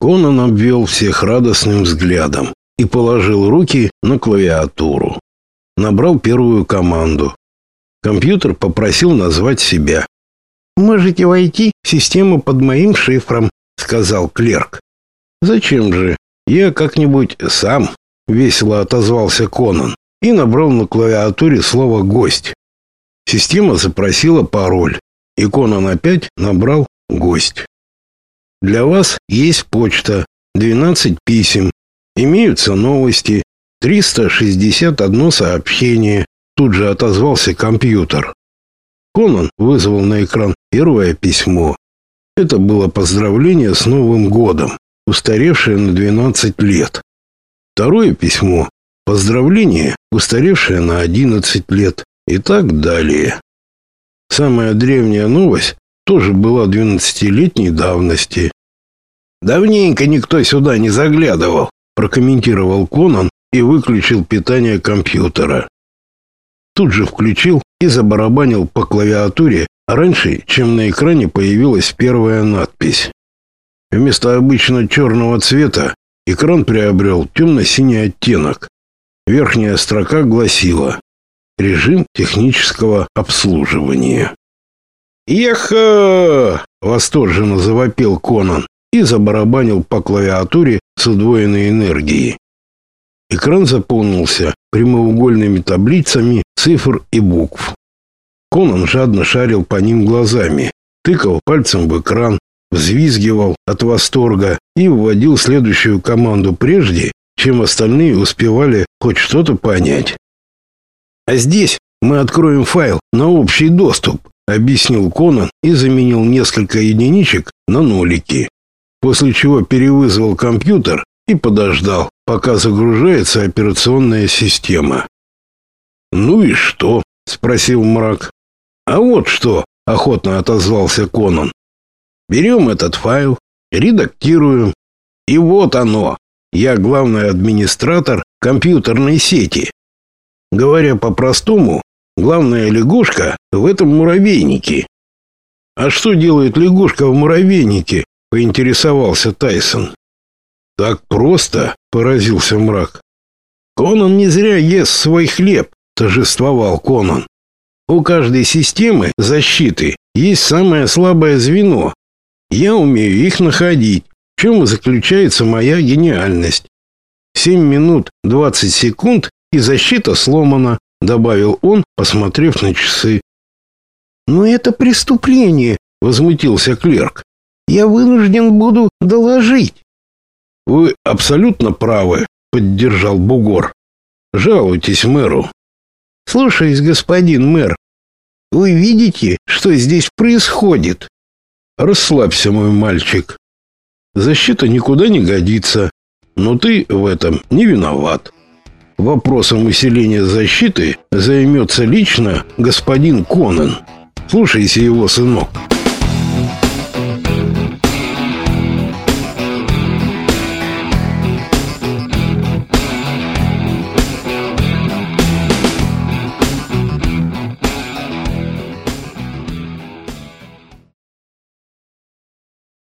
Конан обвел всех радостным взглядом и положил руки на клавиатуру. Набрал первую команду. Компьютер попросил назвать себя. «Можете войти в систему под моим шифром», — сказал клерк. «Зачем же? Я как-нибудь сам», — весело отозвался Конан и набрал на клавиатуре слово «гость». Система запросила пароль, и Конан опять набрал «гость». Для вас есть почта, 12 писем, имеются новости, 361 сообщение. Тут же отозвался компьютер. Конан вызвал на экран первое письмо. Это было поздравление с Новым годом, устаревшее на 12 лет. Второе письмо поздравление, устаревшее на 11 лет и так далее. Самая древняя новость тоже была двенадцатилетней давности. Давненько никто сюда не заглядывал, прокомментировал Конан и выключил питание компьютера. Тут же включил и забарабанил по клавиатуре раньше, чем на экране появилась первая надпись. Вместо обычно черного цвета экран приобрел темно-синий оттенок. Верхняя строка гласила «Режим технического обслуживания». «Еха!» — восторженно завопил Конан и забарабанил по клавиатуре с удвоенной энергией. Экран заполнился прямоугольными таблицами цифр и букв. Конан жадно шарил по ним глазами, тыкал пальцем в экран, взвизгивал от восторга и вводил следующую команду прежде, чем остальные успевали хоть что-то понять. А здесь мы откроем файл на общий доступ, объяснил Конан и заменил несколько единичек на нолики. После чего перевызвал компьютер и подождал, пока загружается операционная система. Ну и что? спросил Мрак. А вот что, охотно отозвался Конан. Берем этот файл, редактируем, и вот оно. Я главный администратор компьютерной сети. Говоря по-простому, Главная лягушка в этом муравейнике. А что делает лягушка в муравейнике? Поинтересовался Тайсон. Так просто, поразился мрак. Конан не зря ест свой хлеб, торжествовал Конан. У каждой системы защиты есть самое слабое звено. Я умею их находить. В чем и заключается моя гениальность. 7 минут 20 секунд и защита сломана добавил он, посмотрев на часы. Но это преступление, возмутился клерк. Я вынужден буду доложить. Вы абсолютно правы, поддержал Бугор. Жалуйтесь мэру. Слушаюсь, господин мэр. Вы видите, что здесь происходит? Расслабься, мой мальчик. Защита никуда не годится, но ты в этом не виноват. Вопросом усиления защиты займется лично господин Конан. Слушайся его, сынок.